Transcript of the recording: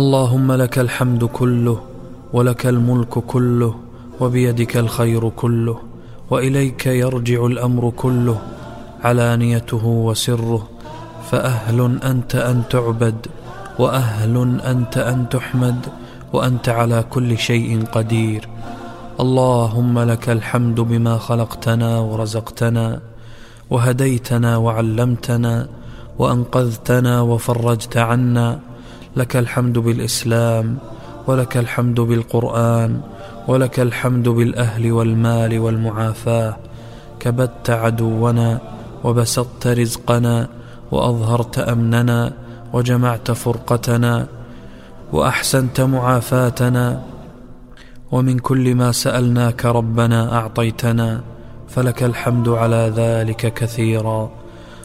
اللهم لك الحمد كله ولك الملك كله وبيدك الخير كله وإليك يرجع الأمر كله علانيته وسره فأهل أنت أن تعبد وأهل أنت أن تحمد وأنت على كل شيء قدير. اللهم لك الحمد بما خلقتنا ورزقتنا وهديتنا وعلمتنا وأنقذتنا وفرجت عنا لك الحمد بالإسلام ولك الحمد بالقرآن ولك الحمد بالأهل والمال والمعافاة. كبت عدونا وبسطت رزقنا وأظهرت أمننا وجمعت فرقتنا وأحسنت معافاتنا. ومن كل ما سألناك ربنا أعطيتنا فلك الحمد على ذلك كثيرا.